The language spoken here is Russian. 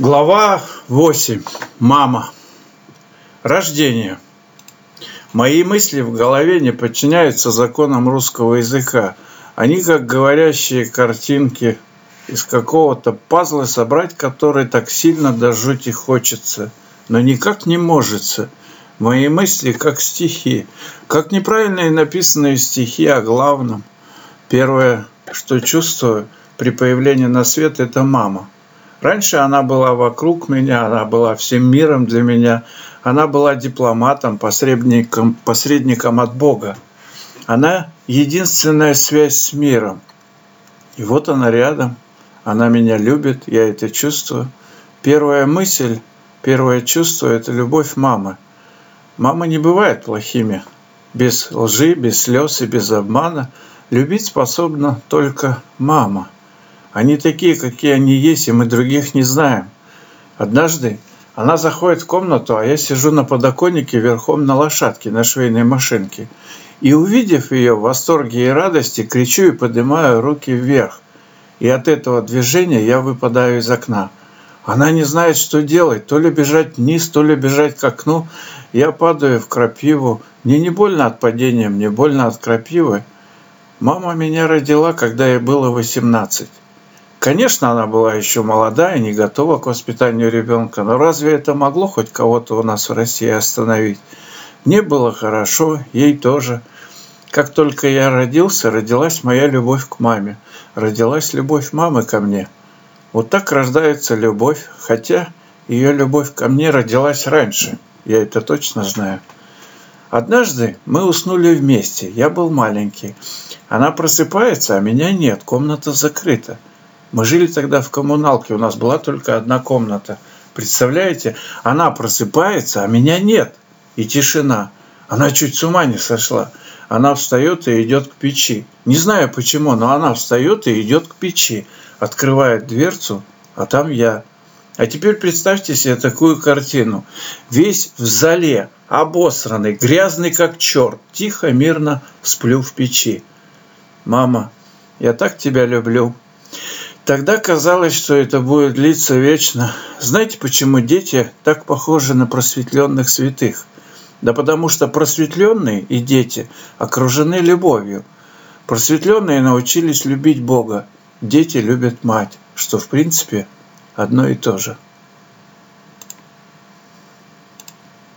Глава 8. Мама. Рождение. Мои мысли в голове не подчиняются законам русского языка. Они как говорящие картинки из какого-то пазла, собрать который так сильно до жути хочется, но никак не может. Мои мысли как стихи, как неправильные написанные стихи о главном. Первое, что чувствую при появлении на свет, это мама – Раньше она была вокруг меня, она была всем миром для меня, она была дипломатом, посредником, посредником от Бога. Она единственная связь с миром. И вот она рядом, она меня любит, я это чувствую. Первая мысль, первое чувство – это любовь мамы. Мама не бывает плохими. Без лжи, без слез и без обмана любить способна только мама – они такие, какие они есть, и мы других не знаем. Однажды она заходит в комнату, а я сижу на подоконнике верхом на лошадке, на швейной машинке. И увидев ее в восторге и радости, кричу и поднимаю руки вверх. И от этого движения я выпадаю из окна. Она не знает, что делать, то ли бежать вниз, то ли бежать к окну. Я падаю в крапиву. Мне не больно от падения, мне больно от крапивы. Мама меня родила, когда ей было 18. Конечно, она была еще молода и не готова к воспитанию ребенка, но разве это могло хоть кого-то у нас в России остановить? Мне было хорошо, ей тоже. Как только я родился, родилась моя любовь к маме. Родилась любовь мамы ко мне. Вот так рождается любовь, хотя ее любовь ко мне родилась раньше. Я это точно знаю. Однажды мы уснули вместе. Я был маленький. Она просыпается, а меня нет. Комната закрыта. Мы жили тогда в коммуналке, у нас была только одна комната. Представляете, она просыпается, а меня нет. И тишина. Она чуть с ума не сошла. Она встает и идет к печи. Не знаю почему, но она встает и идет к печи. Открывает дверцу, а там я. А теперь представьте себе такую картину. Весь в зале, обосранный, грязный как черт. Тихо, мирно сплю в печи. Мама, я так тебя люблю. Тогда казалось, что это будет длиться вечно. Знаете, почему дети так похожи на просветленных святых? Да потому что просветленные и дети окружены любовью. Просветленные научились любить Бога. Дети любят мать, что в принципе одно и то же.